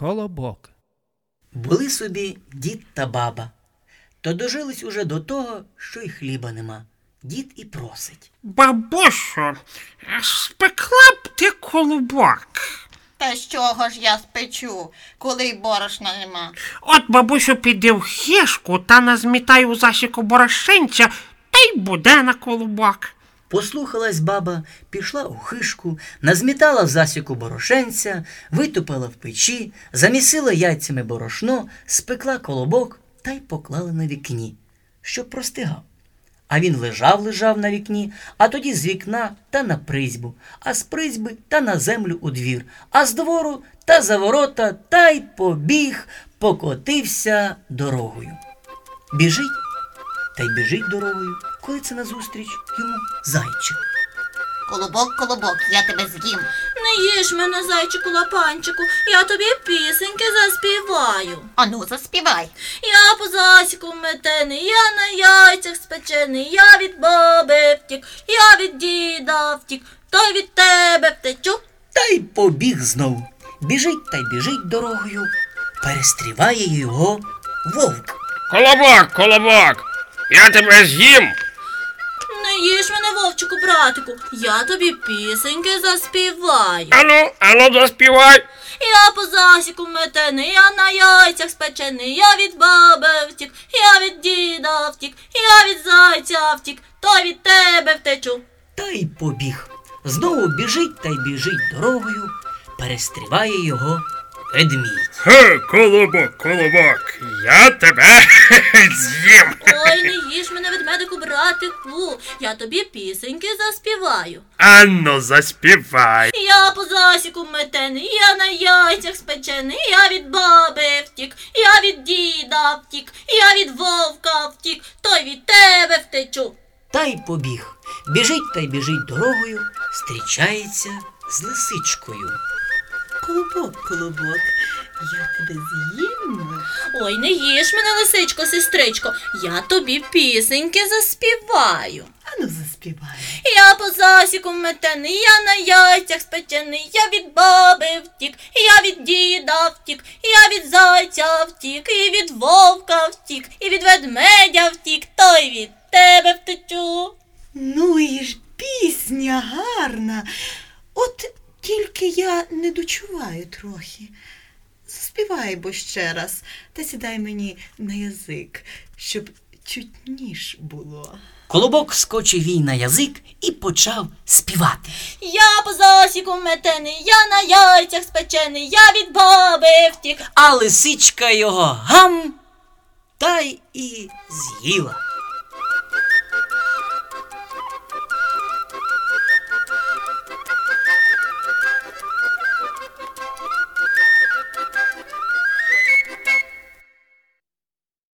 Колобок. Були собі дід та баба, то дожились уже до того, що й хліба нема. Дід і просить. Бабусю, спекла б ти колобок. Та з чого ж я спечу, коли й борошна нема? От бабусю піди в хішку та назмітай у засіку борошенця, та й буде на колобок. Послухалась баба, пішла у хишку, назмітала в засіку борошенця, витопила в печі, замісила яйцями борошно, спекла колобок та й поклала на вікні, щоб простигав. А він лежав, лежав на вікні, а тоді з вікна та на призьбу, а з призьби та на землю у двір, а з двору та за ворота та й побіг, покотився дорогою. Біжить та й біжить дорогою, коли це назустріч йому зайчик. Колобок, колобок, я тебе з'їм. Не їж мене, зайчику лапанчику, я тобі пісеньки заспіваю. Ану, заспівай. Я по засіку метений, я на яйцях спечений, я від баби втік, я від діда втік, то й від тебе втечу. Та й побіг знову. Біжить та й біжить дорогою, перестріває його вовк. Колобок, колобок, я тебе з'їм. Їж мене, вовчику, братику, я тобі пісеньки заспіваю. Ану, ану, заспівай. Я по засіку метений, я на яйцях спечений, я від баби втік, я від діда втік, я від зайця втік, то від тебе втечу. Та й побіг. Знову біжить та й біжить дорогою, перестріває його ведмідь. Ге, колобок, колобок, я тебе з'їм. Ой, не їж мене, ведмедику, братику, я тобі пісеньки заспіваю. Ану, заспівай. Я по засіку метений, я на яйцях спечений, я від баби втік, я від діда втік, я від вовка втік, то й від тебе втечу. Та й побіг. Біжить та й біжить дорогою, зустрічається з лисичкою. Колобок, колобок, я тебе з'їм. Ой, не їж мене, лисичко, сестричко, я тобі пісеньки заспіваю. Ану заспівай. Я по засіку метений, я на яйцях спечений, я від баби втік, я від діда втік, я від зайця втік, і від вовка втік, і від ведмедя втік, то й від тебе втечу. Ну і ж пісня гарна. От тільки я не дочуваю трохи. Заспівай бо ще раз та сідай мені на язик, щоб чутніш було. Колобок скочив їй на язик і почав співати. Я по засіку метений, я на яйцях спечений, я від баби втік. А лисичка його гам та й і з'їла.